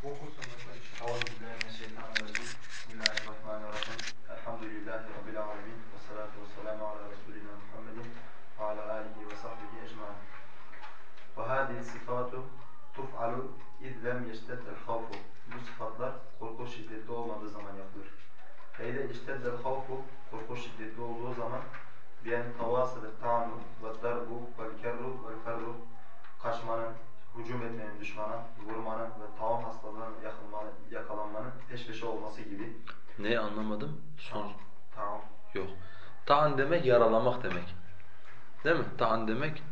pouco demek yaralamak demek. Değil mi? Ta'an demek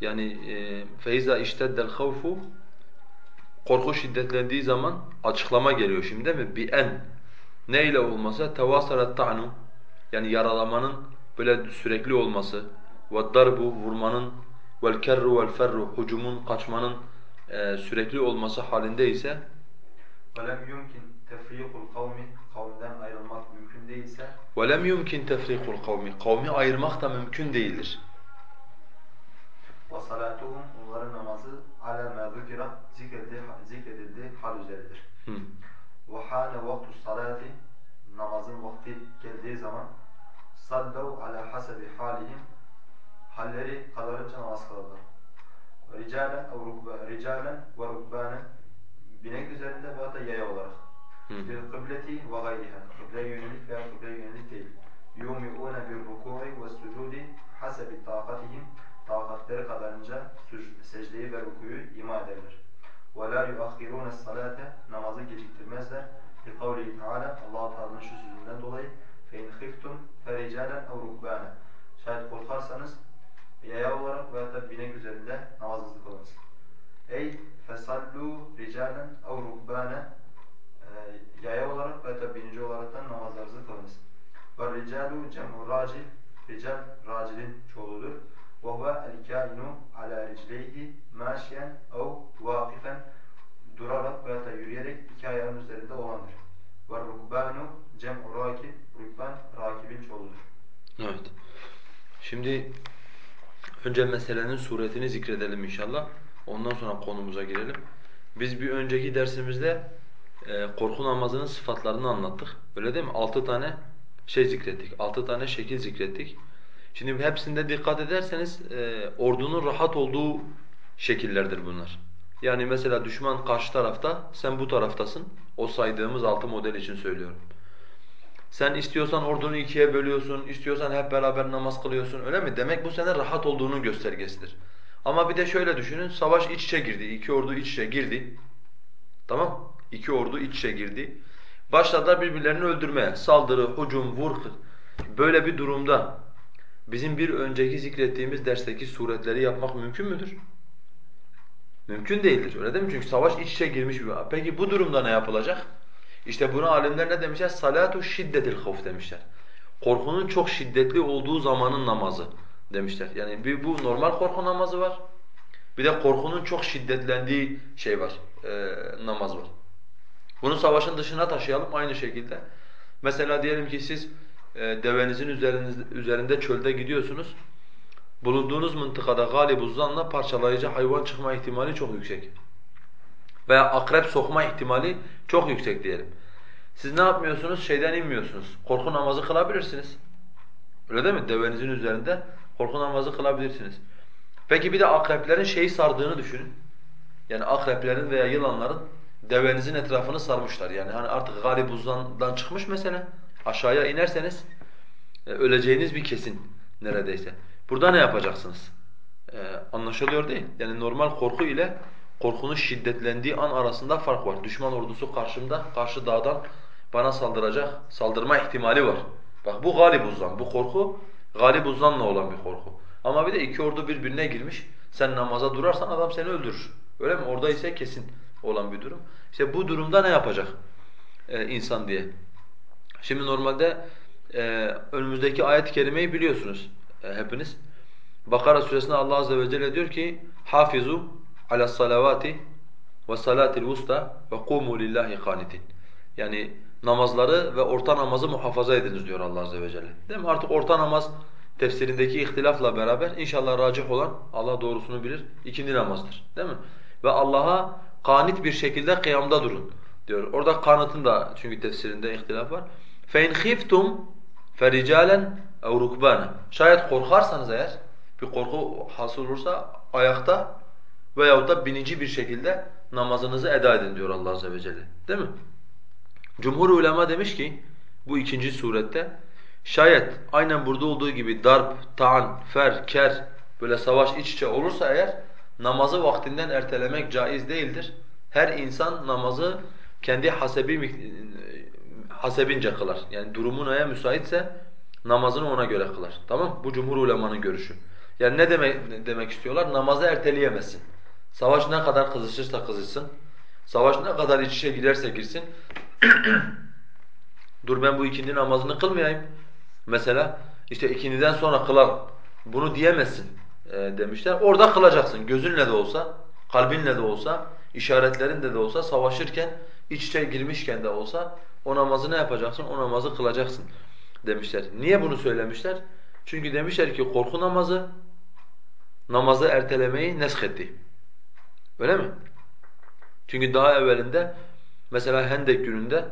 yani e, feiza işteddel havfu korku şiddetlendiği zaman açıklama geliyor şimdi değil mi? Bi en ne ile olmasa tevasalet ta'nu yani yaralamanın böyle sürekli olması ve darbu vurmanın vel kerru vel ferru hucumun kaçmanın e, sürekli olması halinde ise وَلَمْ يُمْكِنْ تَفْرِيقُ الْقَوْمِ Kavmi ayırmak da mümkün değildir. وَصَلَاتُهُمْ Onların namazı عَلَى مَا ذُكِرَ zikredildiği, zikredildiği hal üzeredir. وَحَانَ وَقْتُ الصَّلَاةِ Namazın vakti geldiği zaman صَلَّوْا عَلَى حَسَبِ حَالِهِمْ Halleri kadarınca namaz kılarlar. رِجَالًا رِجَالًا وَرُكْبَانًا Binek üzerinde veya da yaya olarak. Bir kıbleti ve gayriha. Kıbleye yönelik veya kıbleye yönelik değil. يُومِعُونَ بِالرُّكُوعِ وَالسُّجُودِ حَسَبِ طَاقَتِهِمْ Takatları kadarınca secdeyi ve rukuyu ima ederler. وَلَا يُؤَخِّرُونَ الصَّلَاةَ Namazı geciktirmezler. لِقَوْلِهِ Teala Allah-u Teala'nın şu sözünden dolayı فَاِنْ خِفْتُمْ فَرِجَالًا اَوْ رُكْبَانًا Şayet korkarsanız yaya olarak veya da binek üzerinde namazınızı kılınız. Ey fesallu ricalen ev rukbana yaya olarak veya da binici olaraktan namazlarınızı kılınız. Ve ricalu cem'u racil rical racilin çoğuludur. Ve huve el kainu ala ricleyhi maşiyen ev vakifen durarak veya da yürüyerek iki ayağın üzerinde olandır. Ve rukbanu cem'u rakib rukban rakibin çoğuludur. Evet. Şimdi önce meselenin suretini zikredelim inşallah. Ondan sonra konumuza girelim. Biz bir önceki dersimizde e, korku namazının sıfatlarını anlattık. Öyle değil mi? Altı tane şey zikrettik. Altı tane şekil zikrettik. Şimdi hepsinde dikkat ederseniz e, ordunun rahat olduğu şekillerdir bunlar. Yani mesela düşman karşı tarafta, sen bu taraftasın. O saydığımız altı model için söylüyorum. Sen istiyorsan ordunu ikiye bölüyorsun, istiyorsan hep beraber namaz kılıyorsun öyle mi? Demek bu senin rahat olduğunun göstergesidir. Ama bir de şöyle düşünün, savaş iç içe girdi, iki ordu iç içe girdi. Tamam İki ordu iç içe girdi. Başladılar birbirlerini öldürmeye. Saldırı, hücum, vur. Böyle bir durumda bizim bir önceki zikrettiğimiz dersteki suretleri yapmak mümkün müdür? Mümkün değildir. Öyle değil mi? Çünkü savaş iç içe girmiş bir. Peki bu durumda ne yapılacak? İşte buna alimler ne demişler? Salatu şiddetil havf demişler. Korkunun çok şiddetli olduğu zamanın namazı demişler. Yani bir bu normal korku namazı var. Bir de korkunun çok şiddetlendiği şey var, e, namaz var. Bunu savaşın dışına taşıyalım aynı şekilde. Mesela diyelim ki siz e, devenizin üzerinde çölde gidiyorsunuz. Bulunduğunuz mıntıkada galibuzanla parçalayıcı hayvan çıkma ihtimali çok yüksek. Veya akrep sokma ihtimali çok yüksek diyelim. Siz ne yapmıyorsunuz? Şeyden inmiyorsunuz. Korku namazı kılabilirsiniz. Öyle değil mi? Devenizin üzerinde korku namazı kılabilirsiniz. Peki bir de akreplerin şeyi sardığını düşünün. Yani akreplerin veya yılanların devenizin etrafını sarmışlar. Yani hani artık galibuzdan çıkmış mesela. Aşağıya inerseniz e, öleceğiniz bir kesin neredeyse. Burada ne yapacaksınız? Ee, anlaşılıyor değil. Yani normal korku ile korkunun şiddetlendiği an arasında fark var. Düşman ordusu karşımda, karşı dağdan bana saldıracak, saldırma ihtimali var. Bak bu galibuzdan, bu korku galibuzdanla olan bir korku. Ama bir de iki ordu birbirine girmiş. Sen namaza durarsan adam seni öldürür. Öyle mi? Orada ise kesin olan bir durum. İşte bu durumda ne yapacak e, insan diye. Şimdi normalde e, önümüzdeki ayet-i kerimeyi biliyorsunuz e, hepiniz. Bakara suresinde Allah azze ve celle diyor ki: "Hafizu ala salavati ve salatil wusta ve kumu lillahi qanitin." Yani namazları ve orta namazı muhafaza ediniz diyor Allah azze ve celle. Değil mi? Artık orta namaz tefsirindeki ihtilafla beraber inşallah racih olan Allah doğrusunu bilir ikindi namazdır. Değil mi? Ve Allah'a kanit bir şekilde kıyamda durun diyor. Orada kanıtın da çünkü tefsirinde ihtilaf var. فَاِنْ خِفْتُمْ فَرِجَالًا اَوْ رُكْبَانًا Şayet korkarsanız eğer, bir korku hasıl olursa ayakta veyahut da binici bir şekilde namazınızı eda edin diyor Allah azze ve celle. Değil mi? Cumhur ulema demiş ki bu ikinci surette şayet aynen burada olduğu gibi darp, taan, fer, ker böyle savaş iç içe olursa eğer namazı vaktinden ertelemek caiz değildir. Her insan namazı kendi hasebi hasebince kılar. Yani durumu neye müsaitse namazını ona göre kılar. Tamam? Bu cumhur ulemanın görüşü. Yani ne demek ne demek istiyorlar? Namazı erteleyemezsin. Savaş ne kadar kızışırsa kızışsın. Savaş ne kadar iç içe giderse girsin. Dur ben bu ikindi namazını kılmayayım. Mesela işte ikindiden sonra kılar. Bunu diyemezsin demişler. Orada kılacaksın. Gözünle de olsa, kalbinle de olsa, işaretlerinle de olsa savaşırken, iç içe girmişken de olsa o namazı ne yapacaksın? O namazı kılacaksın demişler. Niye bunu söylemişler? Çünkü demişler ki korku namazı namazı ertelemeyi neshetti. Öyle mi? Çünkü daha evvelinde mesela Hendek gününde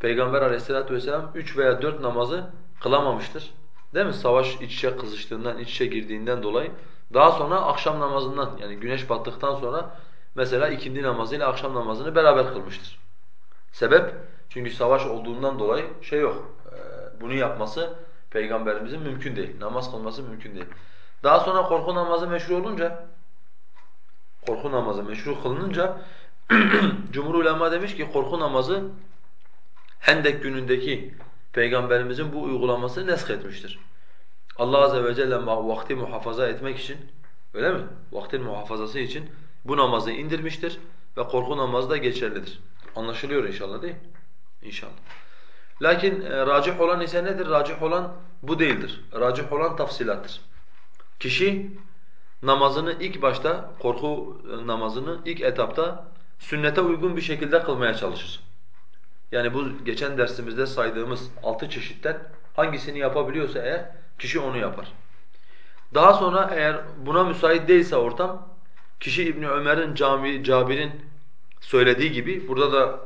Peygamber aleyhissalatu vesselam üç veya dört namazı kılamamıştır. Değil mi? Savaş iç içe kızıştığından, iç içe girdiğinden dolayı. Daha sonra akşam namazından yani güneş battıktan sonra mesela ikindi namazıyla akşam namazını beraber kılmıştır. Sebep? Çünkü savaş olduğundan dolayı şey yok. Ee, bunu yapması peygamberimizin mümkün değil. Namaz kılması mümkün değil. Daha sonra korku namazı meşru olunca korku namazı meşru kılınınca Cumhur ulema demiş ki korku namazı Hendek günündeki Peygamberimizin bu uygulaması nesk etmiştir. Allah azze ve celle vakti muhafaza etmek için öyle mi? Vaktin muhafazası için bu namazı indirmiştir ve korku namazı da geçerlidir. Anlaşılıyor inşallah değil mi? İnşallah. Lakin e, racih olan ise nedir? Racih olan bu değildir. Racih olan tafsilattır. Kişi namazını ilk başta, korku e, namazını ilk etapta sünnete uygun bir şekilde kılmaya çalışır. Yani bu geçen dersimizde saydığımız altı çeşitten hangisini yapabiliyorsa eğer kişi onu yapar. Daha sonra eğer buna müsait değilse ortam, kişi İbn Ömer'in, Cabir'in söylediği gibi, burada da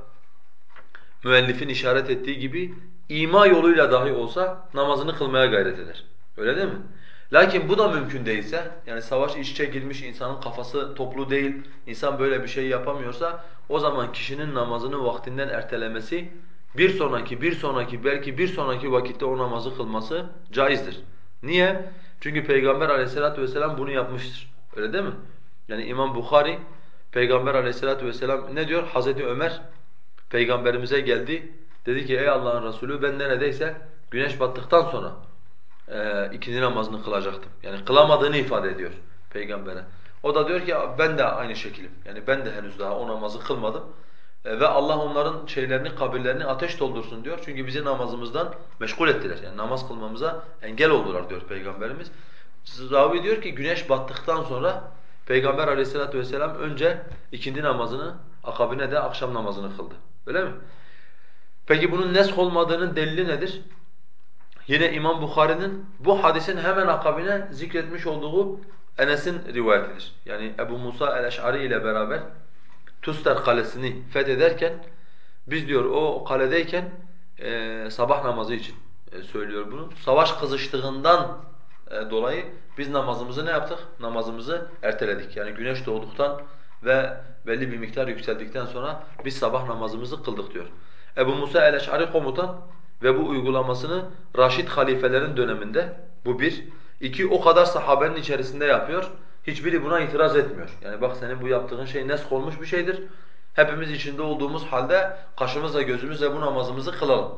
müellifin işaret ettiği gibi ima yoluyla dahi olsa namazını kılmaya gayret eder. Öyle değil mi? Lakin bu da mümkün değilse, yani savaş iç içe girmiş, insanın kafası toplu değil, insan böyle bir şey yapamıyorsa, o zaman kişinin namazını vaktinden ertelemesi, bir sonraki, bir sonraki, belki bir sonraki vakitte o namazı kılması caizdir. Niye? Çünkü Peygamber aleyhissalatu vesselam bunu yapmıştır. Öyle değil mi? Yani İmam Bukhari, Peygamber aleyhissalatu vesselam ne diyor? Hazreti Ömer, Peygamberimize geldi, dedi ki ey Allah'ın Resulü ben neredeyse güneş battıktan sonra e, ikindi namazını kılacaktım. Yani kılamadığını ifade ediyor peygambere. O da diyor ki ben de aynı şekilim. Yani ben de henüz daha o namazı kılmadım. E, ve Allah onların şeylerini, kabirlerini ateş doldursun diyor. Çünkü bizi namazımızdan meşgul ettiler. Yani namaz kılmamıza engel oldular diyor Peygamberimiz. Ravi diyor ki güneş battıktan sonra Peygamber aleyhissalatu vesselam önce ikindi namazını, akabine de akşam namazını kıldı. Öyle mi? Peki bunun nesk olmadığının delili nedir? Yine İmam Bukhari'nin bu hadisin hemen akabine zikretmiş olduğu Enes'in rivayetidir. Yani Ebu Musa el-Eş'ari ile beraber Tuster kalesini fethederken biz diyor o kaledeyken e, sabah namazı için e, söylüyor bunu. Savaş kızıştığından e, dolayı biz namazımızı ne yaptık? Namazımızı erteledik. Yani güneş doğduktan ve belli bir miktar yükseldikten sonra biz sabah namazımızı kıldık diyor. Ebu Musa el-Eş'ari komutan ve bu uygulamasını Raşid halifelerin döneminde bu bir. iki o kadar sahabenin içerisinde yapıyor. Hiçbiri buna itiraz etmiyor. Yani bak senin bu yaptığın şey nesk olmuş bir şeydir. Hepimiz içinde olduğumuz halde kaşımızla gözümüzle bu namazımızı kılalım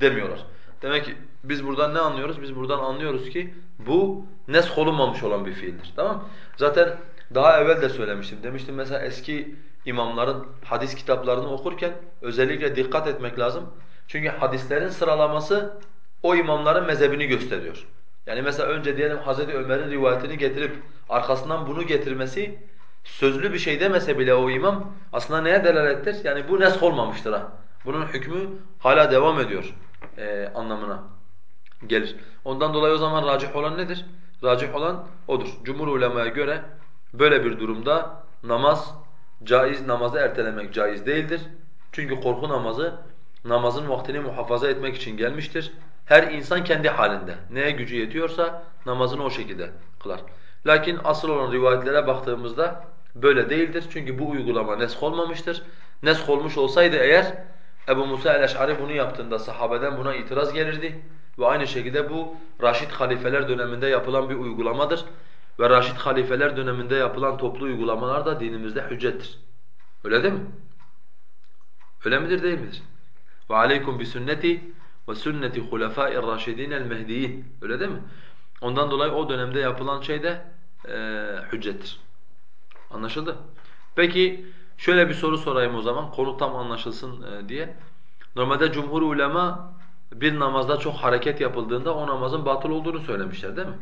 demiyorlar. Demek ki biz buradan ne anlıyoruz? Biz buradan anlıyoruz ki bu nesk olunmamış olan bir fiildir. Tamam Zaten daha evvel de söylemiştim. Demiştim mesela eski imamların hadis kitaplarını okurken özellikle dikkat etmek lazım. Çünkü hadislerin sıralaması o imamların mezhebini gösteriyor. Yani mesela önce diyelim Hazreti Ömer'in rivayetini getirip arkasından bunu getirmesi sözlü bir şey demese bile o imam aslında neye delalettir? Yani bu nesk olmamıştır ha. Bunun hükmü hala devam ediyor e, anlamına gelir. Ondan dolayı o zaman racih olan nedir? Racih olan odur. Cumhur ulemaya göre böyle bir durumda namaz caiz, namazı ertelemek caiz değildir. Çünkü korku namazı namazın vaktini muhafaza etmek için gelmiştir. Her insan kendi halinde neye gücü yetiyorsa namazını o şekilde kılar. Lakin asıl olan rivayetlere baktığımızda böyle değildir. Çünkü bu uygulama nesk olmamıştır. Nesk olmuş olsaydı eğer Ebu Musa el-Eş'ari bunu yaptığında sahabeden buna itiraz gelirdi. Ve aynı şekilde bu Raşid halifeler döneminde yapılan bir uygulamadır. Ve Raşid halifeler döneminde yapılan toplu uygulamalar da dinimizde hüccettir. Öyle değil mi? Öyle midir değil midir? Ve aleykum bi sünneti ve sünneti hulefâ'ir raşidîn el mehdiyin. Öyle değil mi? Ondan dolayı o dönemde yapılan şey de e, hüccettir. Anlaşıldı? Peki şöyle bir soru sorayım o zaman konu tam anlaşılsın e, diye. Normalde cumhur ulema bir namazda çok hareket yapıldığında o namazın batıl olduğunu söylemişler değil mi?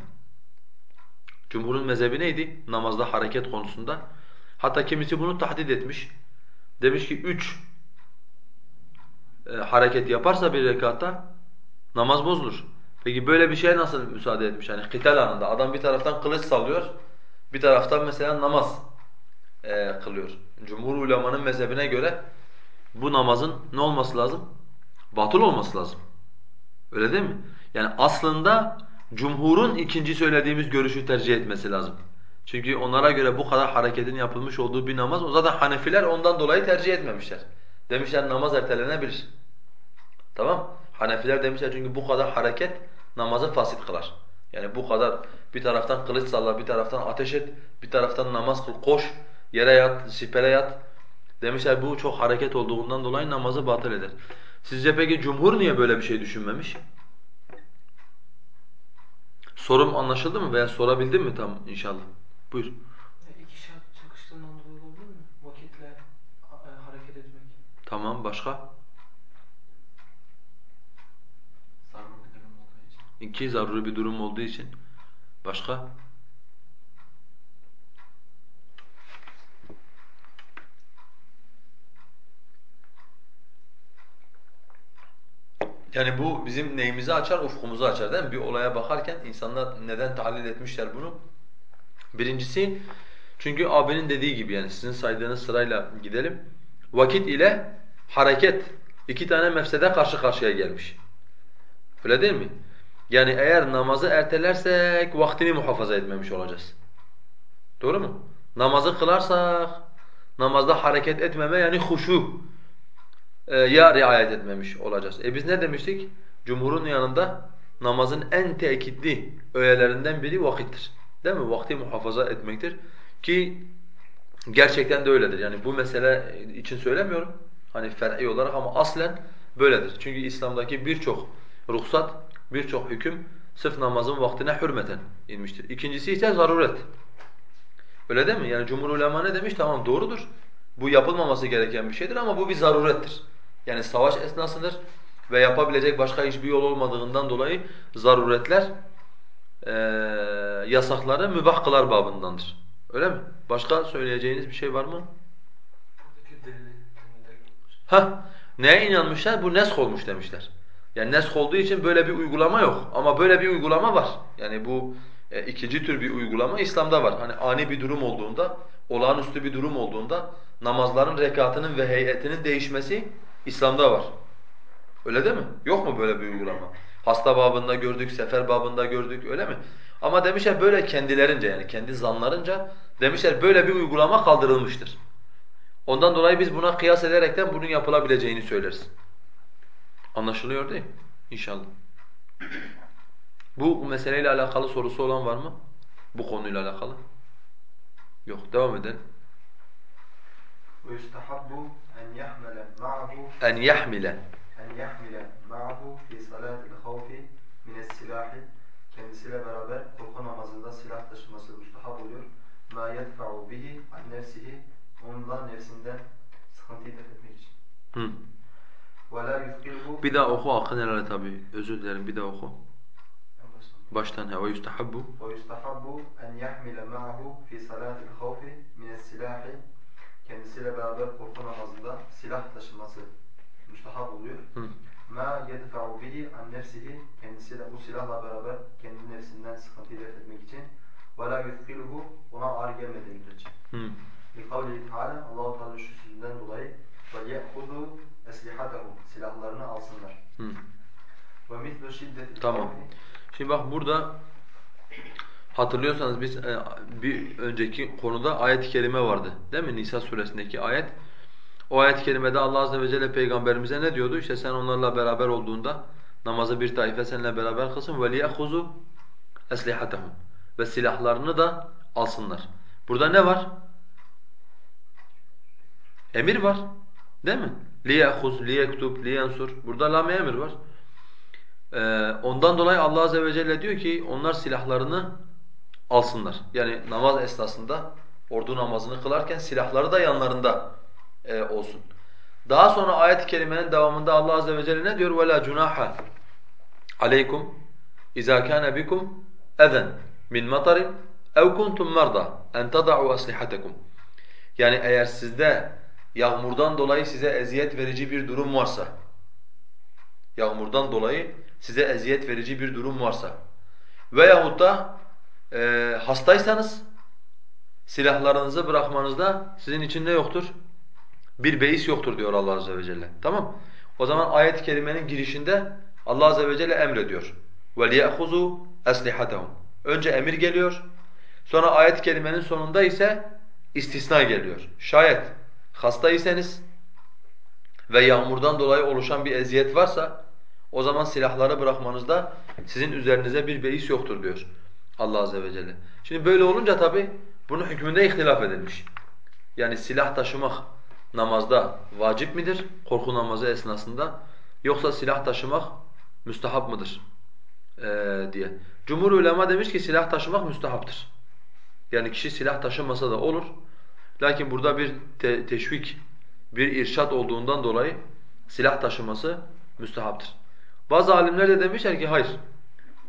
Cumhurun mezhebi neydi namazda hareket konusunda? Hatta kimisi bunu tahdit etmiş. Demiş ki üç e, hareket yaparsa bir rekatta namaz bozulur. Peki böyle bir şeye nasıl müsaade etmiş? Yani kıtal anında adam bir taraftan kılıç sallıyor, bir taraftan mesela namaz e, kılıyor. Cumhur ulemanın mezhebine göre bu namazın ne olması lazım? Batıl olması lazım. Öyle değil mi? Yani aslında cumhurun ikinci söylediğimiz görüşü tercih etmesi lazım. Çünkü onlara göre bu kadar hareketin yapılmış olduğu bir namaz, o zaten Hanefiler ondan dolayı tercih etmemişler. Demişler namaz ertelenebilir. Tamam? Hanefiler demişler çünkü bu kadar hareket namazı fasit kılar. Yani bu kadar bir taraftan kılıç salla, bir taraftan ateş et, bir taraftan namaz kıl, koş, yere yat, sipere yat. Demişler bu çok hareket olduğundan dolayı namazı batıl eder. Sizce peki cumhur niye böyle bir şey düşünmemiş? Sorum anlaşıldı mı veya sorabildim mi tam inşallah? Buyur. İki şart çakıştığından dolayı olabilir mi? Vakitle e, hareket etmek. Tamam başka? Sarma bir durum olduğu için. İki zaruri bir durum olduğu için. Başka? Yani bu bizim neyimizi açar? Ufkumuzu açar değil mi? Bir olaya bakarken insanlar neden tahlil etmişler bunu? Birincisi çünkü abinin dediği gibi yani sizin saydığınız sırayla gidelim. Vakit ile hareket iki tane mefsede karşı karşıya gelmiş. Öyle değil mi? Yani eğer namazı ertelersek vaktini muhafaza etmemiş olacağız. Doğru mu? Namazı kılarsak namazda hareket etmeme yani huşu e, ya riayet etmemiş olacağız. E biz ne demiştik? Cumhurun yanında namazın en tekitli öğelerinden biri vakittir. Değil mi? Vakti muhafaza etmektir. Ki gerçekten de öyledir. Yani bu mesele için söylemiyorum. Hani fer'i olarak ama aslen böyledir. Çünkü İslam'daki birçok ruhsat, birçok hüküm sırf namazın vaktine hürmeten inmiştir. İkincisi ise zaruret. Öyle değil mi? Yani cumhur ulema ne demiş? Tamam doğrudur. Bu yapılmaması gereken bir şeydir ama bu bir zarurettir. Yani savaş esnasıdır ve yapabilecek başka hiçbir yol olmadığından dolayı zaruretler e, yasakları mübah kılar babındandır. Öyle mi? Başka söyleyeceğiniz bir şey var mı? Ha, neye inanmışlar? Bu nesk olmuş demişler. Yani nesk olduğu için böyle bir uygulama yok. Ama böyle bir uygulama var. Yani bu e, ikinci tür bir uygulama İslam'da var. Hani ani bir durum olduğunda, olağanüstü bir durum olduğunda namazların rekatının ve heyetinin değişmesi İslam'da var. Öyle değil mi? Yok mu böyle bir uygulama? Hasta babında gördük, sefer babında gördük öyle mi? Ama demişler böyle kendilerince yani kendi zanlarınca demişler böyle bir uygulama kaldırılmıştır. Ondan dolayı biz buna kıyas ederekten bunun yapılabileceğini söyleriz. Anlaşılıyor değil mi? İnşallah. Bu meseleyle alakalı sorusu olan var mı? Bu konuyla alakalı. Yok, devam edelim. ويستحب أن يحمل معه En yahmile. أن يحمل معه في صلاة الخوف من السلاح kendisiyle beraber korku namazında silah taşıması müstahap oluyor. Ma yedfa'u bihi an nefsihi ondan nefsinden sıkıntıyı def etmek için. Hı. Ve la yufkilhu Bir daha oku Akın herhalde tabi. Özür dilerim bir daha oku. Baştan ha ve yustahabbu. ويستحب أن يحمل معه في صلاة الخوف من السلاح kendisiyle beraber korku namazında silah taşıması müstahap oluyor. Hı. Ma yedfa'u bihi an nefsihi kendisiyle bu silahla beraber kendi nefsinden sıkıntıyı def etmek için ve la yufkilhu ona ağır gelmediği müddetçe. Li kavlihi Teala Allah-u Teala şu sözünden dolayı ve ye'hudu eslihatehum silahlarını alsınlar. Ve mislu şiddetil Tamam. Şimdi bak burada Hatırlıyorsanız biz e, bir önceki konuda ayet-i kerime vardı. Değil mi? Nisa suresindeki ayet. O ayet-i kerimede Allah azze ve celle peygamberimize ne diyordu? İşte sen onlarla beraber olduğunda namazı bir taife seninle beraber kılsın وَلِيَأْخُذُوا أَسْلِحَتَهُمْ Ve silahlarını da alsınlar. Burada ne var? Emir var. Değil mi? لِيَأْخُذْ لِيَكْتُبْ لِيَنْصُرْ Burada lam emir var. Ee, ondan dolayı Allah azze ve celle diyor ki onlar silahlarını alsınlar. Yani namaz esnasında ordu namazını kılarken silahları da yanlarında e, olsun. Daha sonra ayet-i kerimenin devamında Allah azze ve celle ne diyor? وَلَا جُنَاحَ عَلَيْكُمْ اِذَا كَانَ بِكُمْ اَذًا مِنْ مَطَرٍ اَوْ كُنْتُمْ مَرْضَى اَنْ تَضَعُوا أَسْلِحَتَكُمْ Yani eğer sizde yağmurdan dolayı size eziyet verici bir durum varsa, yağmurdan dolayı size eziyet verici bir durum varsa veyahut da e, hastaysanız silahlarınızı bırakmanızda sizin için ne yoktur? Bir beis yoktur diyor Allah azze ve celle. Tamam? O zaman ayet-i kerimenin girişinde Allah azze ve celle emrediyor. وَلْيَأْخُذُوا أَسْلِحَتَهُمْ Önce emir geliyor. Sonra ayet-i kerimenin sonunda ise istisna geliyor. Şayet hastaysanız ve yağmurdan dolayı oluşan bir eziyet varsa o zaman silahları bırakmanızda sizin üzerinize bir beis yoktur diyor Allah azze ve celle. Şimdi böyle olunca tabi bunun hükmünde ihtilaf edilmiş. Yani silah taşımak namazda vacip midir korku namazı esnasında yoksa silah taşımak müstahap mıdır ee, diye. Cumhur ulema demiş ki silah taşımak müstahaptır. Yani kişi silah taşımasa da olur. Lakin burada bir te teşvik, bir irşat olduğundan dolayı silah taşıması müstehaptır. Bazı alimler de demişler ki hayır.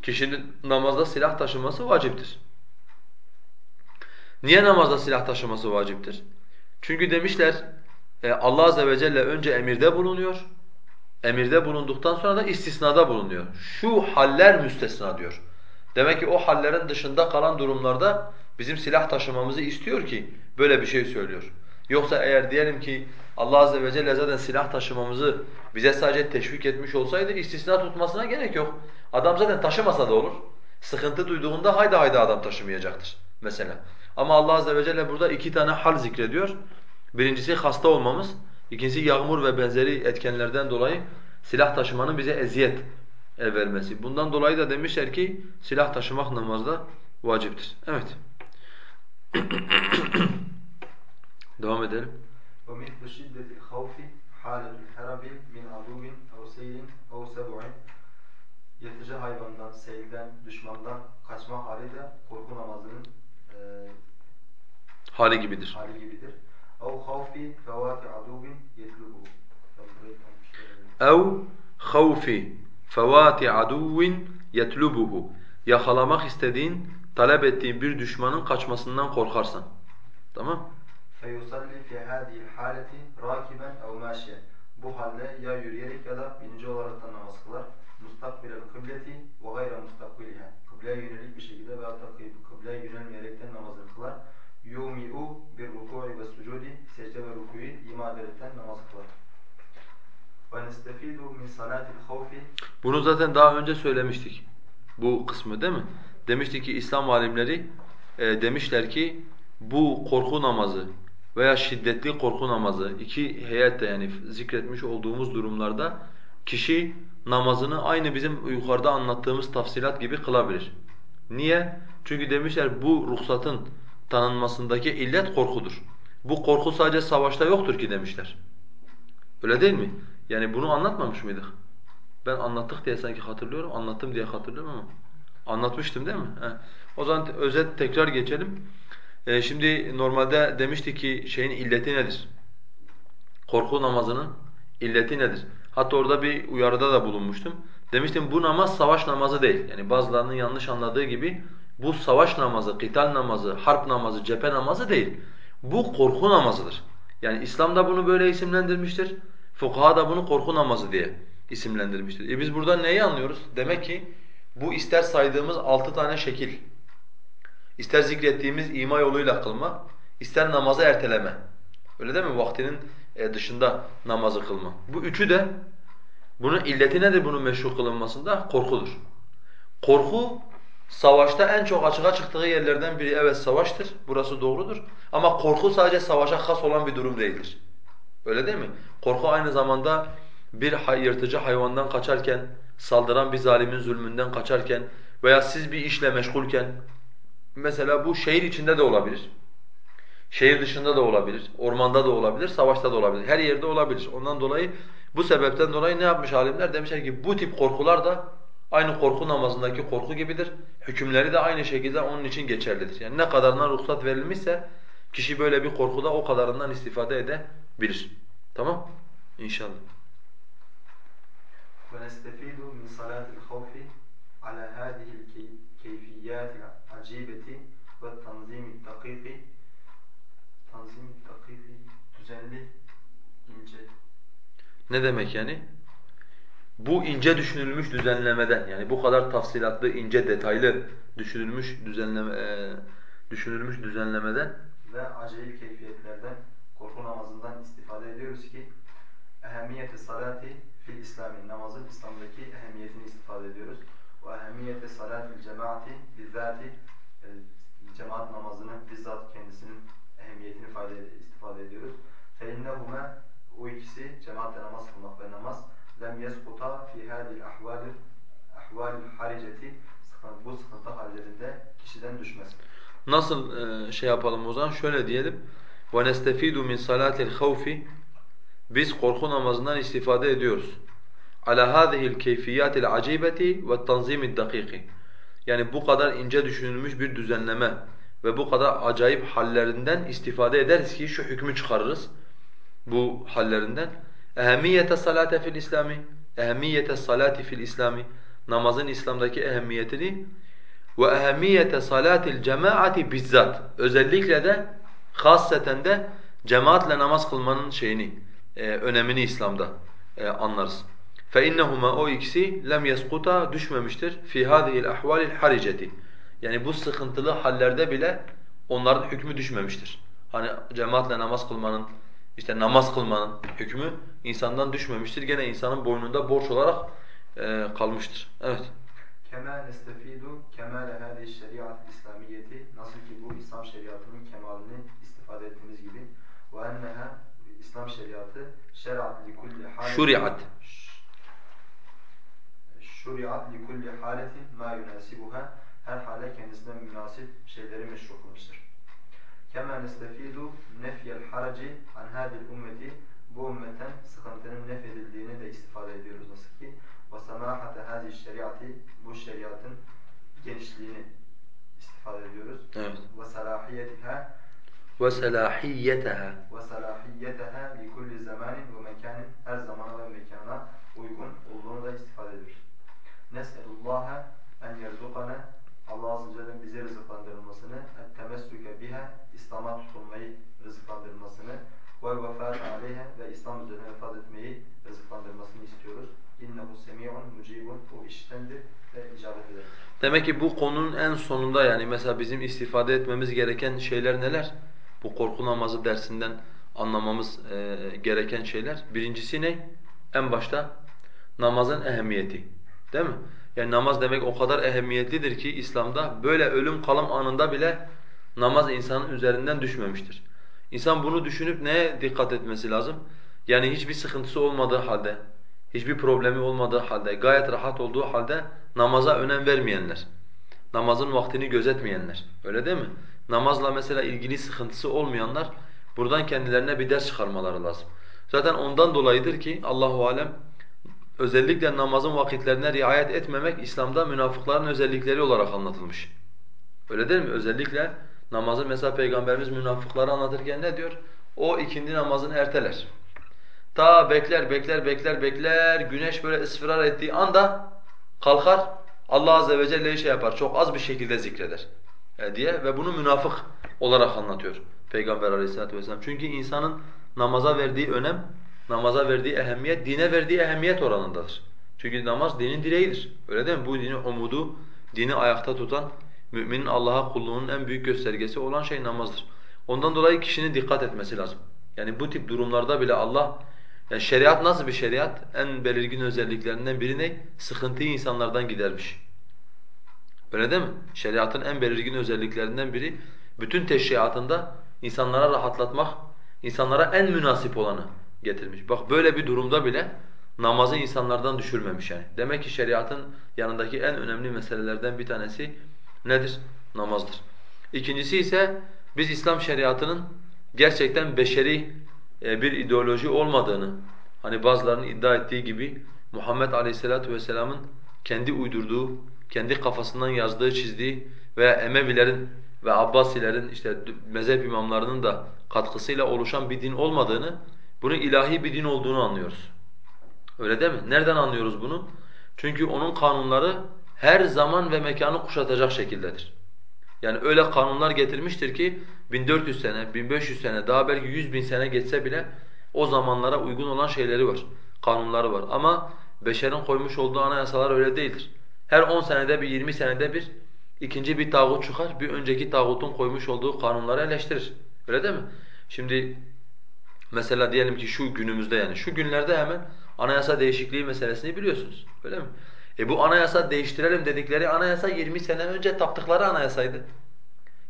Kişinin namazda silah taşıması vaciptir. Niye namazda silah taşıması vaciptir? Çünkü demişler e, Allah azze ve celle önce emirde bulunuyor. Emirde bulunduktan sonra da istisnada bulunuyor. Şu haller müstesna diyor. Demek ki o hallerin dışında kalan durumlarda bizim silah taşımamızı istiyor ki böyle bir şey söylüyor. Yoksa eğer diyelim ki Allah azze ve celle zaten silah taşımamızı bize sadece teşvik etmiş olsaydı istisna tutmasına gerek yok. Adam zaten taşımasa da olur. Sıkıntı duyduğunda hayda hayda adam taşımayacaktır mesela. Ama Allah azze ve celle burada iki tane hal zikrediyor. Birincisi hasta olmamız, ikincisi yağmur ve benzeri etkenlerden dolayı silah taşımanın bize eziyet vermesi. Bundan dolayı da demişler ki silah taşımak namazda vaciptir. Evet. Devam edelim. ومثل شدة الخوف حالة الحرب من عدو أو سيل أو سبع Yırtıcı hayvandan, seyilden, düşmandan kaçma hali de korku namazının e, hali gibidir. Hali gibidir. اَوْ خَوْفِ فَوَاتِ عَدُوٍ يَتْلُبُهُ اَوْ خَوْفِ فَوَاتِ عَدُوٍ يَتْلُبُهُ Yakalamak istediğin, talep ettiğin bir düşmanın kaçmasından korkarsan. Tamam? فَيُصَلِّ فِي هَذِهِ الْحَالَةِ رَاكِبًا اَوْ مَاشِيًا Bu halde ya yürüyerek ya da binici olarak da namaz kılar. Mustakbilel kıbleti ve gayre mustakbiliha. Kıbleye yönelik bir şekilde ve hatta kıbleye yönelmeyerekten namazını kılar. yumi'u bir ruku'i ve sucudi secde ve rukuyu ima ederekten namaz kılar. Bunu zaten daha önce söylemiştik. Bu kısmı değil mi? Demiştik ki İslam alimleri e, demişler ki bu korku namazı veya şiddetli korku namazı iki heyette yani zikretmiş olduğumuz durumlarda kişi namazını aynı bizim yukarıda anlattığımız tafsilat gibi kılabilir. Niye? Çünkü demişler bu ruhsatın tanınmasındaki illet korkudur. Bu korku sadece savaşta yoktur ki demişler. Öyle değil mi? Yani bunu anlatmamış mıydık? Ben anlattık diye sanki hatırlıyorum, anlattım diye hatırlıyorum ama anlatmıştım değil mi? He. O zaman özet tekrar geçelim. Ee, şimdi normalde demiştik ki şeyin illeti nedir? Korku namazının illeti nedir? Hatta orada bir uyarıda da bulunmuştum. Demiştim bu namaz savaş namazı değil. Yani bazılarının yanlış anladığı gibi bu savaş namazı, kıtal namazı, harp namazı, cephe namazı değil. Bu korku namazıdır. Yani İslam da bunu böyle isimlendirmiştir. Fukaha da bunu korku namazı diye isimlendirmiştir. E biz buradan neyi anlıyoruz? Demek ki bu ister saydığımız altı tane şekil, ister zikrettiğimiz ima yoluyla kılma, ister namazı erteleme. Öyle değil mi? Vaktinin e, dışında namazı kılma. Bu üçü de bunun illeti nedir bunun meşru kılınmasında? Korkudur. Korku Savaşta en çok açığa çıktığı yerlerden biri evet savaştır. Burası doğrudur. Ama korku sadece savaşa has olan bir durum değildir. Öyle değil mi? Korku aynı zamanda bir yırtıcı hayvandan kaçarken, saldıran bir zalimin zulmünden kaçarken veya siz bir işle meşgulken mesela bu şehir içinde de olabilir. Şehir dışında da olabilir, ormanda da olabilir, savaşta da olabilir. Her yerde olabilir. Ondan dolayı bu sebepten dolayı ne yapmış alimler? Demişler ki bu tip korkular da aynı korku namazındaki korku gibidir. Hükümleri de aynı şekilde onun için geçerlidir. Yani ne kadarına ruhsat verilmişse kişi böyle bir korkuda o kadarından istifade edebilir. Tamam? İnşallah. ونستفيد من صلاة الخوف على هذه الكيفيات العجيبة والتنظيم الدقيق تنظيم الدقيق düzenli ince Ne demek yani? bu ince düşünülmüş düzenlemeden yani bu kadar tafsilatlı, ince, detaylı düşünülmüş düzenleme e, düşünülmüş düzenlemeden ve acayip keyfiyetlerden korku namazından istifade ediyoruz ki ehemmiyeti salati fil İslami namazın İslam'daki ehemmiyetini istifade ediyoruz. Ve ehemmiyeti salatil cemaati bizzati e, cemaat namazını bizzat kendisinin ehemmiyetini ifade, istifade ediyoruz. Fe innehuma o ikisi cemaatle namaz kılmak ve namaz lem yeskuta fi hadil ahvalil ahvalil hariceti bu sıkıntı hallerinde kişiden düşmez. Nasıl e, şey yapalım o zaman? Şöyle diyelim. وَنَسْتَفِيدُ مِنْ صَلَاةِ الْخَوْفِ Biz korku namazından istifade ediyoruz. عَلَى هَذِهِ الْكَيْفِيَّاتِ الْعَجِيبَةِ وَالتَّنْزِيمِ الدَّقِيقِ Yani bu kadar ince düşünülmüş bir düzenleme ve bu kadar acayip hallerinden istifade ederiz ki şu hükmü çıkarırız bu hallerinden. Ehemmiyete salate fil İslami, ehemmiyete salati fil İslami, namazın İslam'daki ehemmiyetini ve ehemmiyete salatil cemaati bizzat. Özellikle de hasseten de cemaatle namaz kılmanın şeyini, e, önemini İslam'da e, anlarız. فَاِنَّهُمَا o ikisi lem yeskuta düşmemiştir fi هَذِهِ الْاَحْوَالِ الْحَرِجَةِ Yani bu sıkıntılı hallerde bile onların hükmü düşmemiştir. Hani cemaatle namaz kılmanın, işte namaz kılmanın hükmü insandan düşmemiştir. Gene insanın boynunda borç olarak e, kalmıştır. Evet. Kema nestefidu kemale hadi şeriat İslamiyeti nasıl ki bu İslam şeriatının kemalini istifade ettiğimiz gibi ve enneha İslam şeriatı şer'at li kulli haletin şuriat şuriat li kulli haletin ma yunasibuha her hale kendisine münasip şeyleri meşru kılmıştır. Kema nestefidu nefyel haraci an hadil ümmeti bu ümmetten sıkıntının nefedildiğini de istifade ediyoruz nasıl ki ve samahate hadi şeriatı bu şeriatın genişliğini istifade ediyoruz. Evet. Ve salahiyetiha ve selahiyyeteha ve salahiyyeteha li kulli zamanin ve mekanin her zamana ve mekana uygun olduğunu da istifade ediyoruz. Nes'elullaha en yerzukana Allah Azze ve Celle'nin bize rızıklandırılmasını, Demek ki bu konunun en sonunda yani mesela bizim istifade etmemiz gereken şeyler neler? Bu korku namazı dersinden anlamamız e, gereken şeyler. Birincisi ne? En başta namazın ehemmiyeti. Değil mi? Yani namaz demek o kadar ehemmiyetlidir ki İslam'da böyle ölüm kalım anında bile namaz insanın üzerinden düşmemiştir. İnsan bunu düşünüp neye dikkat etmesi lazım? Yani hiçbir sıkıntısı olmadığı halde, hiçbir problemi olmadığı halde, gayet rahat olduğu halde namaza önem vermeyenler, namazın vaktini gözetmeyenler, öyle değil mi? Namazla mesela ilgili sıkıntısı olmayanlar buradan kendilerine bir ders çıkarmaları lazım. Zaten ondan dolayıdır ki Allahu alem özellikle namazın vakitlerine riayet etmemek İslam'da münafıkların özellikleri olarak anlatılmış. Öyle değil mi? Özellikle namazı mesela Peygamberimiz münafıkları anlatırken ne diyor? O ikindi namazını erteler. Ta bekler, bekler, bekler, bekler. Güneş böyle ısfırar ettiği anda kalkar. Allah azze ve celle'yi şey yapar. Çok az bir şekilde zikreder. E diye ve bunu münafık olarak anlatıyor Peygamber aleyhissalatu vesselam. Çünkü insanın namaza verdiği önem, namaza verdiği ehemmiyet, dine verdiği ehemmiyet oranındadır. Çünkü namaz dinin direğidir. Öyle değil mi? Bu dinin umudu, dini ayakta tutan, müminin Allah'a kulluğunun en büyük göstergesi olan şey namazdır. Ondan dolayı kişinin dikkat etmesi lazım. Yani bu tip durumlarda bile Allah yani şeriat nasıl bir şeriat? En belirgin özelliklerinden biri ne? Sıkıntıyı insanlardan gidermiş. Öyle değil mi? Şeriatın en belirgin özelliklerinden biri bütün teşriatında insanlara rahatlatmak, insanlara en münasip olanı getirmiş. Bak böyle bir durumda bile namazı insanlardan düşürmemiş yani. Demek ki şeriatın yanındaki en önemli meselelerden bir tanesi nedir? Namazdır. İkincisi ise biz İslam şeriatının gerçekten beşeri bir ideoloji olmadığını, hani bazılarının iddia ettiği gibi Muhammed Aleyhisselatü Vesselam'ın kendi uydurduğu, kendi kafasından yazdığı, çizdiği veya Emevilerin ve Abbasilerin işte mezhep imamlarının da katkısıyla oluşan bir din olmadığını, bunu ilahi bir din olduğunu anlıyoruz. Öyle değil mi? Nereden anlıyoruz bunu? Çünkü onun kanunları her zaman ve mekanı kuşatacak şekildedir. Yani öyle kanunlar getirmiştir ki 1400 sene, 1500 sene, daha belki 100 bin sene geçse bile o zamanlara uygun olan şeyleri var, kanunları var. Ama beşerin koymuş olduğu anayasalar öyle değildir. Her 10 senede bir, 20 senede bir ikinci bir tağut çıkar, bir önceki tağutun koymuş olduğu kanunları eleştirir. Öyle değil mi? Şimdi mesela diyelim ki şu günümüzde yani şu günlerde hemen anayasa değişikliği meselesini biliyorsunuz. Öyle mi? E bu anayasa değiştirelim dedikleri anayasa 20 sene önce taptıkları anayasaydı.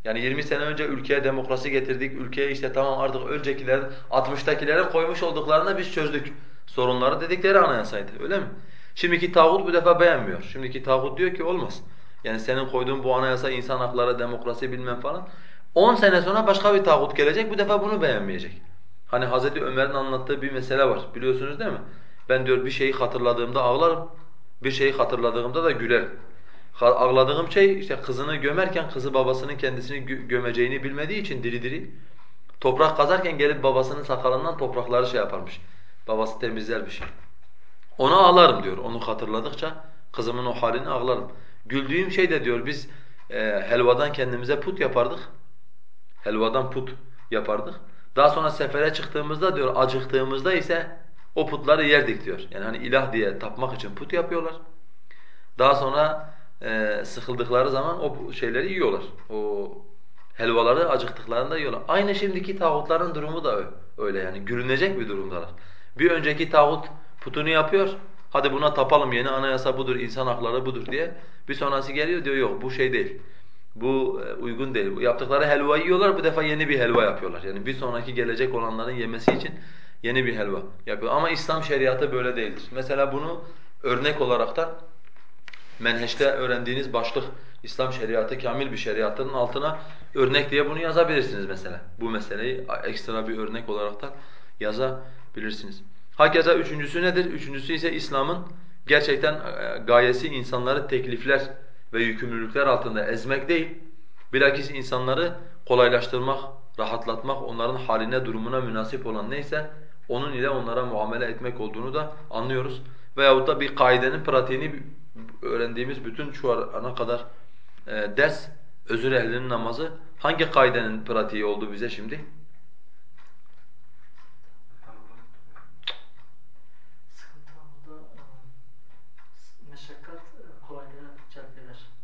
Yani 20 sene önce ülkeye demokrasi getirdik, ülkeye işte tamam artık öncekilerin, 60'takilerin koymuş olduklarını biz çözdük. Sorunları dedikleri anayasaydı öyle mi? Şimdiki tağut bu defa beğenmiyor. Şimdiki tağut diyor ki olmaz. Yani senin koyduğun bu anayasa insan hakları, demokrasi bilmem falan. 10 sene sonra başka bir tağut gelecek bu defa bunu beğenmeyecek. Hani Hazreti Ömer'in anlattığı bir mesele var biliyorsunuz değil mi? Ben diyor bir şeyi hatırladığımda ağlarım, bir şeyi hatırladığımda da gülerim. Ağladığım şey işte kızını gömerken kızı babasının kendisini gömeceğini bilmediği için diri diri toprak kazarken gelip babasının sakalından toprakları şey yaparmış. Babası temizler bir şey. Ona ağlarım diyor onu hatırladıkça kızımın o halini ağlarım. Güldüğüm şey de diyor biz e, helvadan kendimize put yapardık. Helvadan put yapardık. Daha sonra sefere çıktığımızda diyor acıktığımızda ise o putları yerdik diyor. Yani hani ilah diye tapmak için put yapıyorlar. Daha sonra e, sıkıldıkları zaman o şeyleri yiyorlar. O helvaları acıktıklarında yiyorlar. Aynı şimdiki tağutların durumu da öyle yani. Gülünecek bir durumdalar. Bir önceki tağut putunu yapıyor. Hadi buna tapalım yeni anayasa budur, insan hakları budur diye. Bir sonrası geliyor diyor yok bu şey değil. Bu e, uygun değil. Yaptıkları helvayı yiyorlar bu defa yeni bir helva yapıyorlar. Yani bir sonraki gelecek olanların yemesi için yeni bir helva yapıyor. Ama İslam şeriatı böyle değildir. Mesela bunu örnek olarak da menheşte öğrendiğiniz başlık İslam şeriatı kamil bir şeriatın altına örnek diye bunu yazabilirsiniz mesela. Bu meseleyi ekstra bir örnek olarak da yazabilirsiniz. Hakeza üçüncüsü nedir? Üçüncüsü ise İslam'ın gerçekten e, gayesi insanları teklifler ve yükümlülükler altında ezmek değil, bilakis insanları kolaylaştırmak, rahatlatmak, onların haline, durumuna münasip olan neyse onun ile onlara muamele etmek olduğunu da anlıyoruz. Veyahut da bir kaidenin pratiğini öğrendiğimiz bütün şu ana kadar e, ders, özür ehlinin namazı hangi kaidenin pratiği oldu bize şimdi?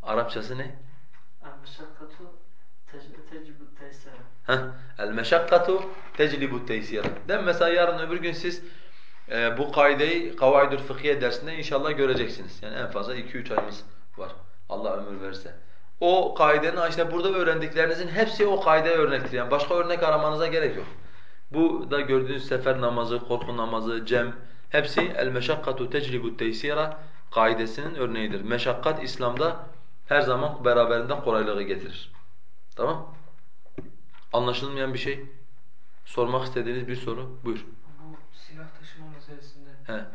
Arapçası ne? El-meşakkatu teclibu teysire. Heh, el-meşakkatu teclibu teysire. Değil mi? Mesela yarın öbür gün siz e, bu kaideyi Kavaidül Fıkhiye dersinde inşallah göreceksiniz. Yani en fazla 2-3 ayımız var. Allah ömür verirse. O kaidenin işte burada öğrendiklerinizin hepsi o kaideye örnektir. Yani başka örnek aramanıza gerek yok. Bu da gördüğünüz sefer namazı, korku namazı, cem hepsi el-meşakkatu teclibu teysira kaidesinin örneğidir. Meşakkat İslam'da her zaman beraberinde kolaylığı getirir. Tamam? Anlaşılmayan bir şey, sormak istediğiniz bir soru, buyur. Bu silah taşıma meselesinde He.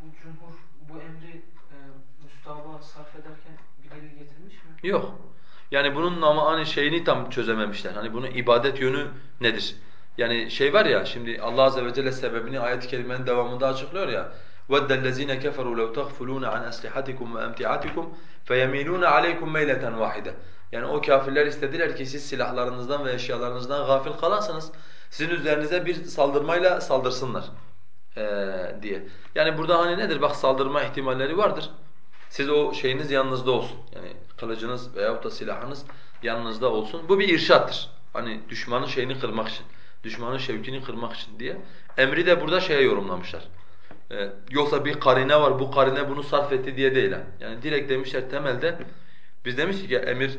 bu cumhur bu emri e, müstahaba sarf ederken bir delil getirmiş mi? Yok. Yani bunun ama hani şeyini tam çözememişler. Hani bunun ibadet yönü nedir? Yani şey var ya şimdi Allah azze ve celle sebebini ayet-i kerimenin devamında açıklıyor ya. وَدَّ الَّذ۪ينَ كَفَرُوا لَوْ تَغْفُلُونَ عَنْ أَسْلِحَتِكُمْ وَأَمْتِعَتِكُمْ فَيَمِيلُونَ عَلَيْكُمْ مَيْلَةً وَاحِدَةً yani o kafirler istediler ki siz silahlarınızdan ve eşyalarınızdan gafil kalasınız. Sizin üzerinize bir saldırmayla saldırsınlar ee, diye. Yani burada hani nedir? Bak saldırma ihtimalleri vardır. Siz o şeyiniz yanınızda olsun. Yani kılıcınız veyahut da silahınız yanınızda olsun. Bu bir irşattır. Hani düşmanın şeyini kırmak için, düşmanın şevkini kırmak için diye. Emri de burada şeye yorumlamışlar. Ee, yoksa bir karine var, bu karine bunu sarf etti diye değil. Yani direkt demişler temelde Biz demiştik ya emir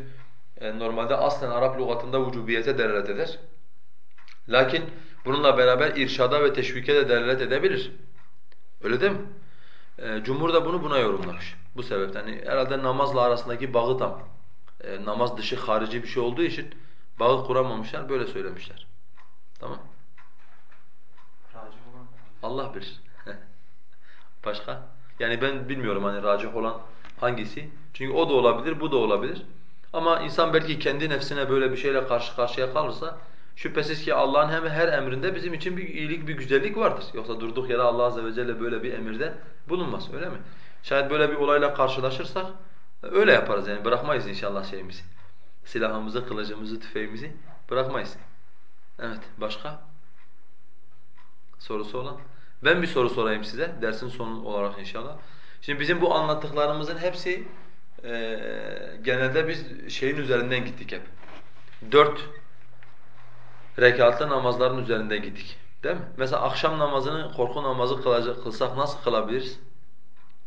e, normalde aslen Arap lügatında vücubiyete delalet eder. Lakin bununla beraber irşada ve teşvike de delalet edebilir. Öyle değil mi? E, Cumhur da bunu buna yorumlamış. Bu sebepten yani herhalde namazla arasındaki bağı tam. E, namaz dışı harici bir şey olduğu için bağı kuramamışlar, böyle söylemişler. Tamam? Allah bilir. Başka? Yani ben bilmiyorum hani racih olan hangisi. Çünkü o da olabilir, bu da olabilir. Ama insan belki kendi nefsine böyle bir şeyle karşı karşıya kalırsa şüphesiz ki Allah'ın hem her emrinde bizim için bir iyilik, bir güzellik vardır. Yoksa durduk yere Allah azze ve celle böyle bir emirde bulunmaz öyle mi? Şayet böyle bir olayla karşılaşırsak öyle yaparız yani bırakmayız inşallah şeyimizi. Silahımızı, kılıcımızı, tüfeğimizi bırakmayız. Evet, başka? Sorusu olan? Ben bir soru sorayım size dersin sonu olarak inşallah. Şimdi bizim bu anlattıklarımızın hepsi e, genelde biz şeyin üzerinden gittik hep. Dört rekatlı namazların üzerinden gittik. Değil mi? Mesela akşam namazını korku namazı kılacak, kılsak nasıl kılabiliriz?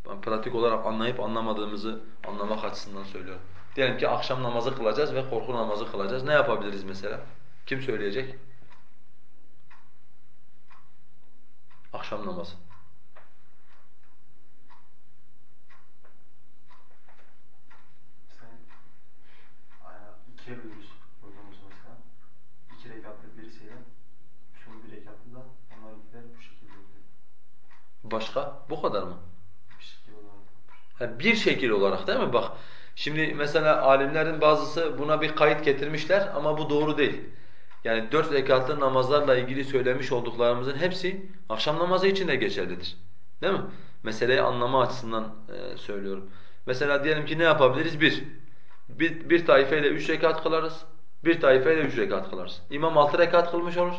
Ben pratik olarak anlayıp anlamadığımızı anlamak açısından söylüyorum. Diyelim ki akşam namazı kılacağız ve korku namazı kılacağız. Ne yapabiliriz mesela? Kim söyleyecek? Akşam namazı. Mesela aynen ikiye bölürüz programımızı mesela. İki rekatlık birisiyle son bir rekatlı da onlar gider bu şekilde oluyor. Başka? Bu kadar mı? Bir şekilde olarak. Ha, bir şekil olarak değil mi? Bak şimdi mesela alimlerin bazısı buna bir kayıt getirmişler ama bu doğru değil. Yani dört rekatlı namazlarla ilgili söylemiş olduklarımızın hepsi akşam namazı için de geçerlidir. Değil mi? Meseleyi anlama açısından e, söylüyorum. Mesela diyelim ki ne yapabiliriz? Bir, bir, bir taifeyle üç rekat kılarız. Bir taifeyle üç rekat kılarız. İmam altı rekat kılmış olur.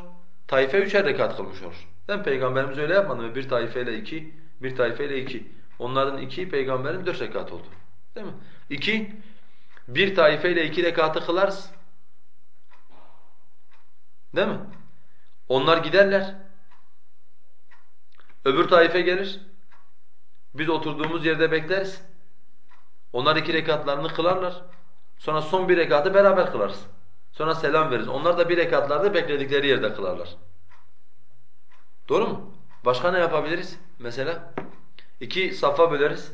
Taife üçer rekat kılmış olur. Değil mi? Peygamberimiz öyle yapmadı mı? Bir taifeyle iki, bir taifeyle iki. Onların iki, peygamberin dört rekat oldu. Değil mi? İki, bir taifeyle iki rekatı kılarız. Değil mi? Onlar giderler. Öbür taife gelir. Biz oturduğumuz yerde bekleriz. Onlar iki rekatlarını kılarlar. Sonra son bir rekatı beraber kılarız. Sonra selam veririz. Onlar da bir rekatlarda bekledikleri yerde kılarlar. Doğru mu? Başka ne yapabiliriz mesela? İki safa böleriz.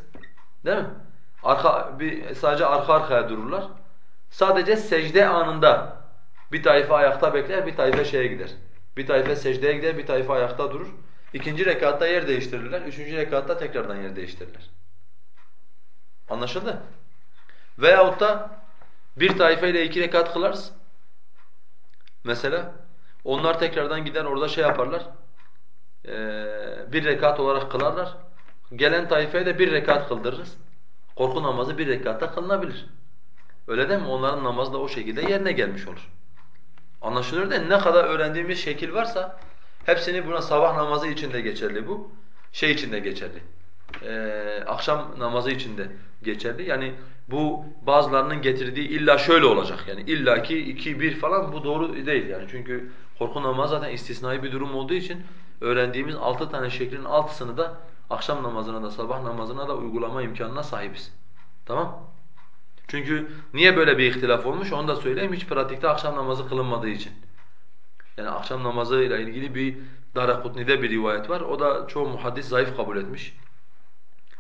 Değil mi? Arka, bir, sadece arka arkaya dururlar. Sadece secde anında bir tayfa ayakta bekler, bir tayfa şeye gider. Bir tayfa secdeye gider, bir tayfa ayakta durur. İkinci rekatta yer değiştirirler, üçüncü rekatta tekrardan yer değiştirirler. Anlaşıldı? Veyahut da bir tayfa ile iki rekat kılarız. Mesela onlar tekrardan gider orada şey yaparlar. Ee, bir rekat olarak kılarlar. Gelen tayfaya da bir rekat kıldırırız. Korku namazı bir rekatta kılınabilir. Öyle değil mi? Onların namazı da o şekilde yerine gelmiş olur. Anlaşılıyor değil mi? Ne kadar öğrendiğimiz şekil varsa hepsini buna sabah namazı için de geçerli bu. Şey için de geçerli. Ee, akşam namazı için de geçerli. Yani bu bazılarının getirdiği illa şöyle olacak yani illaki iki bir falan bu doğru değil yani. Çünkü korku namazı zaten istisnai bir durum olduğu için öğrendiğimiz altı tane şeklin altısını da akşam namazına da sabah namazına da uygulama imkanına sahibiz. Tamam? Çünkü niye böyle bir ihtilaf olmuş onu da söyleyeyim. Hiç pratikte akşam namazı kılınmadığı için. Yani akşam namazıyla ilgili bir Darakutni'de bir rivayet var. O da çoğu muhaddis zayıf kabul etmiş.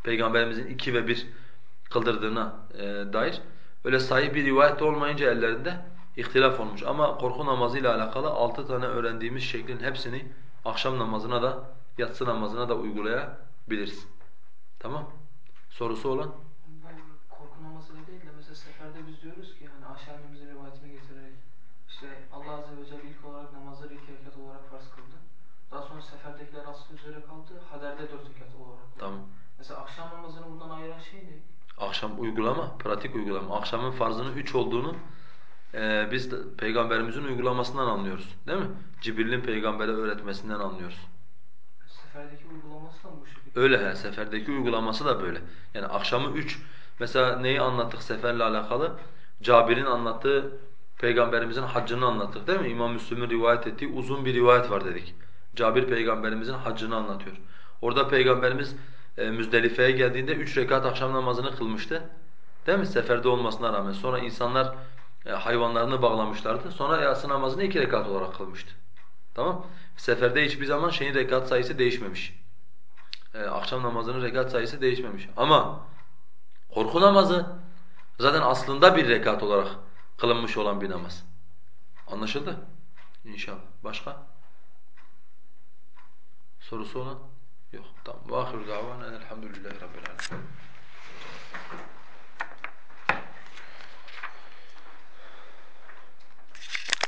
Peygamberimizin iki ve bir kıldırdığına e, dair. Öyle sahih bir rivayet olmayınca ellerinde ihtilaf olmuş. Ama korku namazıyla alakalı altı tane öğrendiğimiz şeklin hepsini akşam namazına da yatsı namazına da uygulayabiliriz. Tamam? Sorusu olan? Bu korku namazıyla değil de mesela seferde biz diyoruz ki hani Ayşe annemizin rivayetini getirerek işte Allah Azze ve Celle ilk olarak namazları iki rekat olarak farz kıldı. Daha sonra seferdekiler aslı üzere kaldı. Haderde dört rekat olarak kıldı. Tamam. Mesela akşam namazını bundan ayıran şey ne? Akşam uygulama, pratik uygulama. Akşamın farzının üç olduğunu e, biz de peygamberimizin uygulamasından anlıyoruz. Değil mi? Cibril'in peygambere öğretmesinden anlıyoruz. Seferdeki uygulaması da mı bu şekilde? Öyle he, seferdeki uygulaması da böyle. Yani akşamı üç, mesela neyi anlattık seferle alakalı? Cabir'in anlattığı peygamberimizin haccını anlattık değil mi? İmam Müslim'in rivayet ettiği uzun bir rivayet var dedik. Cabir peygamberimizin haccını anlatıyor. Orada peygamberimiz e, Müzdelife'ye geldiğinde üç rekat akşam namazını kılmıştı. Değil mi? Seferde olmasına rağmen. Sonra insanlar e, hayvanlarını bağlamışlardı. Sonra yatsı namazını iki rekat olarak kılmıştı. Tamam? Seferde hiçbir zaman şeyin rekat sayısı değişmemiş. E, akşam namazının rekat sayısı değişmemiş. Ama korku namazı zaten aslında bir rekat olarak kılınmış olan bir namaz. Anlaşıldı? İnşallah. Başka? Sorusu olan? يختم واخر دعوانا الحمد لله رب العالمين.